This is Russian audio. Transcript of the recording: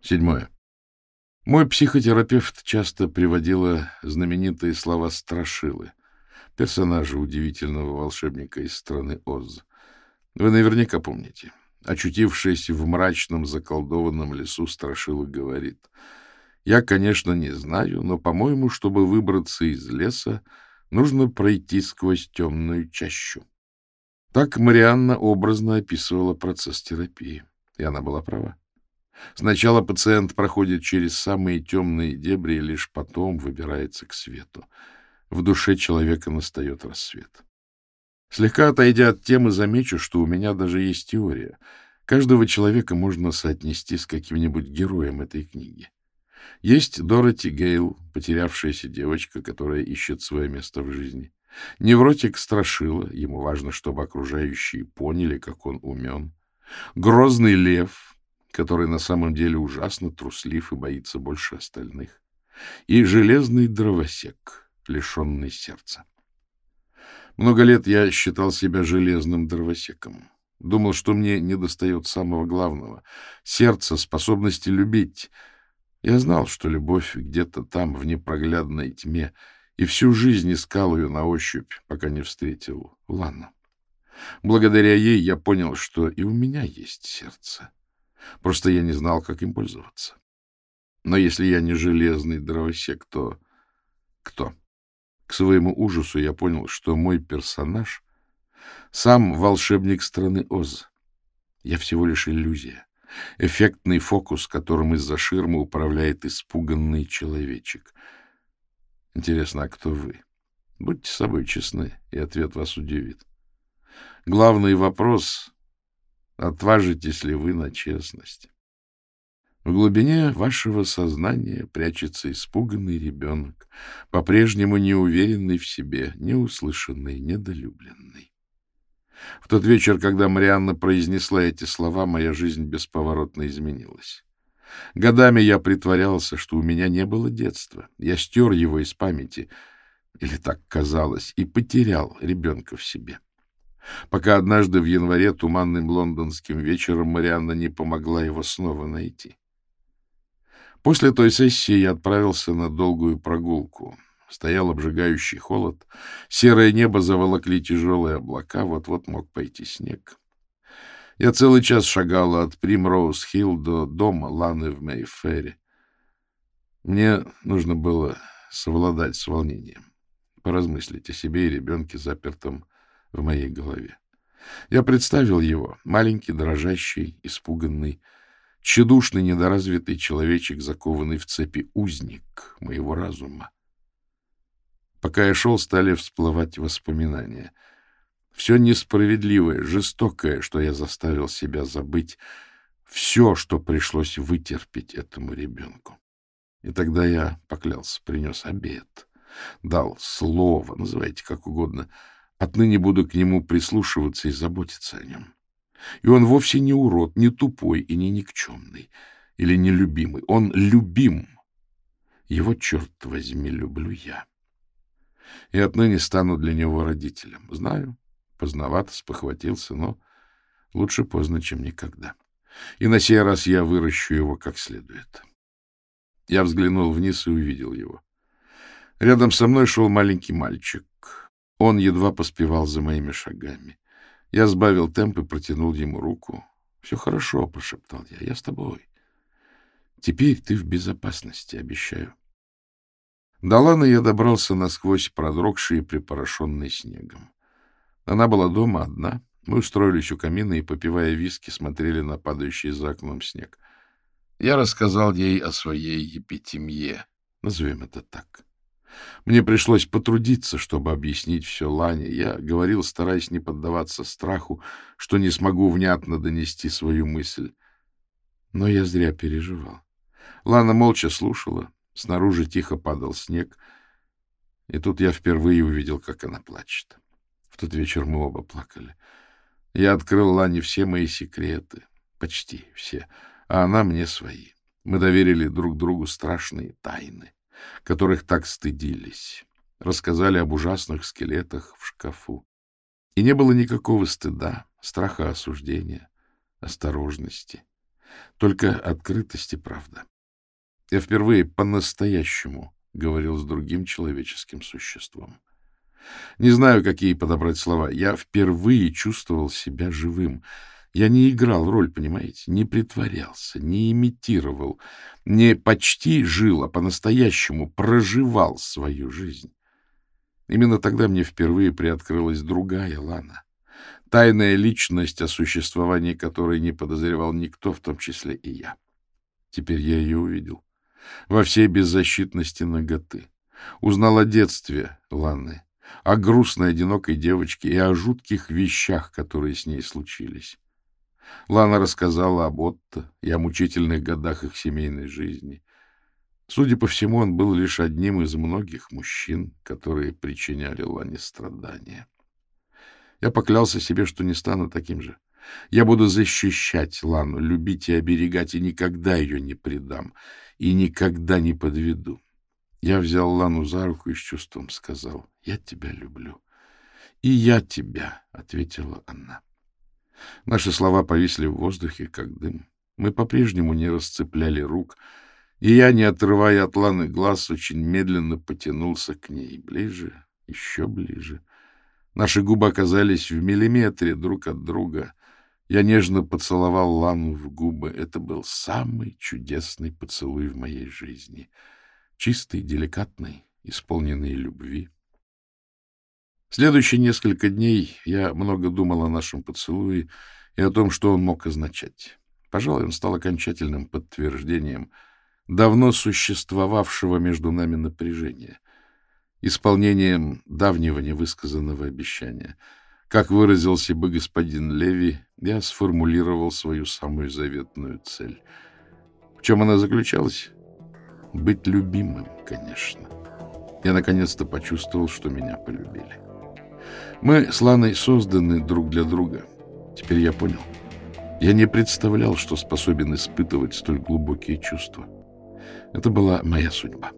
Седьмое. Мой психотерапевт часто приводила знаменитые слова Страшилы, персонажа удивительного волшебника из страны Оз. Вы наверняка помните. Очутившись в мрачном заколдованном лесу, Страшила говорит, «Я, конечно, не знаю, но, по-моему, чтобы выбраться из леса, нужно пройти сквозь темную чащу». Так Марианна образно описывала процесс терапии, и она была права. Сначала пациент проходит через самые темные дебри и лишь потом выбирается к свету. В душе человека настает рассвет. Слегка отойдя от темы, замечу, что у меня даже есть теория. Каждого человека можно соотнести с каким-нибудь героем этой книги. Есть Дороти Гейл, потерявшаяся девочка, которая ищет свое место в жизни. Невротик страшила, ему важно, чтобы окружающие поняли, как он умен. Грозный лев, который на самом деле ужасно труслив и боится больше остальных. И железный дровосек, лишенный сердца. Много лет я считал себя железным дровосеком. Думал, что мне недостает самого главного — сердца, способности любить. Я знал, что любовь где-то там, в непроглядной тьме, и всю жизнь искал ее на ощупь, пока не встретил Лану. Благодаря ей я понял, что и у меня есть сердце. Просто я не знал, как им пользоваться. Но если я не железный дровосек, то кто? К своему ужасу я понял, что мой персонаж — сам волшебник страны Оз. Я всего лишь иллюзия, эффектный фокус, которым из-за ширмы управляет испуганный человечек. Интересно, а кто вы? Будьте с собой честны, и ответ вас удивит. Главный вопрос — отважитесь ли вы на честность? В глубине вашего сознания прячется испуганный ребенок, по-прежнему неуверенный в себе, неуслышанный, недолюбленный. В тот вечер, когда Марианна произнесла эти слова, моя жизнь бесповоротно изменилась. Годами я притворялся, что у меня не было детства. Я стер его из памяти, или так казалось, и потерял ребенка в себе. Пока однажды в январе туманным лондонским вечером Марианна не помогла его снова найти. После той сессии я отправился на долгую прогулку. Стоял обжигающий холод. Серое небо заволокли тяжелые облака. Вот-вот мог пойти снег. Я целый час шагал от Примроуз-Хилл до дома Ланы в Мейфере. Мне нужно было совладать с волнением, поразмыслить о себе и ребенке, запертом в моей голове. Я представил его, маленький, дрожащий, испуганный, Тщедушный, недоразвитый человечек, закованный в цепи узник моего разума. Пока я шел, стали всплывать воспоминания. Все несправедливое, жестокое, что я заставил себя забыть, все, что пришлось вытерпеть этому ребенку. И тогда я поклялся, принес обед, дал слово, называйте как угодно. Отныне буду к нему прислушиваться и заботиться о нем. И он вовсе не урод, не тупой и не никчемный или нелюбимый. Он любим. Его, черт возьми, люблю я. И отныне стану для него родителем. Знаю, поздновато спохватился, но лучше поздно, чем никогда. И на сей раз я выращу его как следует. Я взглянул вниз и увидел его. Рядом со мной шел маленький мальчик. Он едва поспевал за моими шагами. Я сбавил темп и протянул ему руку. — Все хорошо, — прошептал я, — я с тобой. Теперь ты в безопасности, обещаю. До Ланы я добрался насквозь продрогший и припорошенный снегом. Она была дома одна. Мы устроились у камина и, попивая виски, смотрели на падающий за окном снег. Я рассказал ей о своей епитемье, назовем это так. Мне пришлось потрудиться, чтобы объяснить все Лане. Я говорил, стараясь не поддаваться страху, что не смогу внятно донести свою мысль. Но я зря переживал. Лана молча слушала. Снаружи тихо падал снег. И тут я впервые увидел, как она плачет. В тот вечер мы оба плакали. Я открыл Лане все мои секреты. Почти все. А она мне свои. Мы доверили друг другу страшные тайны которых так стыдились. Рассказали об ужасных скелетах в шкафу. И не было никакого стыда, страха осуждения, осторожности. Только открытость и правда. Я впервые по-настоящему говорил с другим человеческим существом. Не знаю, какие подобрать слова. Я впервые чувствовал себя живым. Я не играл роль, понимаете, не притворялся, не имитировал, не почти жил, а по-настоящему проживал свою жизнь. Именно тогда мне впервые приоткрылась другая Лана. Тайная личность, о существовании которой не подозревал никто, в том числе и я. Теперь я ее увидел. Во всей беззащитности ноготы. Узнал о детстве Ланы, о грустной, одинокой девочке и о жутких вещах, которые с ней случились. Лана рассказала об Отто и о мучительных годах их семейной жизни. Судя по всему, он был лишь одним из многих мужчин, которые причиняли Лане страдания. Я поклялся себе, что не стану таким же. Я буду защищать Лану, любить и оберегать, и никогда ее не предам, и никогда не подведу. Я взял Лану за руку и с чувством сказал, «Я тебя люблю». «И я тебя», — ответила она. Наши слова повисли в воздухе, как дым. Мы по-прежнему не расцепляли рук, и я, не отрывая от Ланы глаз, очень медленно потянулся к ней, ближе, еще ближе. Наши губы оказались в миллиметре друг от друга. Я нежно поцеловал Лану в губы. Это был самый чудесный поцелуй в моей жизни. Чистый, деликатный, исполненный любви. Следующие несколько дней я много думал о нашем поцелуе и о том, что он мог означать. Пожалуй, он стал окончательным подтверждением давно существовавшего между нами напряжения, исполнением давнего невысказанного обещания. Как выразился бы господин Леви, я сформулировал свою самую заветную цель. В чем она заключалась? Быть любимым, конечно. Я наконец-то почувствовал, что меня полюбили. Мы с Ланой созданы друг для друга. Теперь я понял. Я не представлял, что способен испытывать столь глубокие чувства. Это была моя судьба.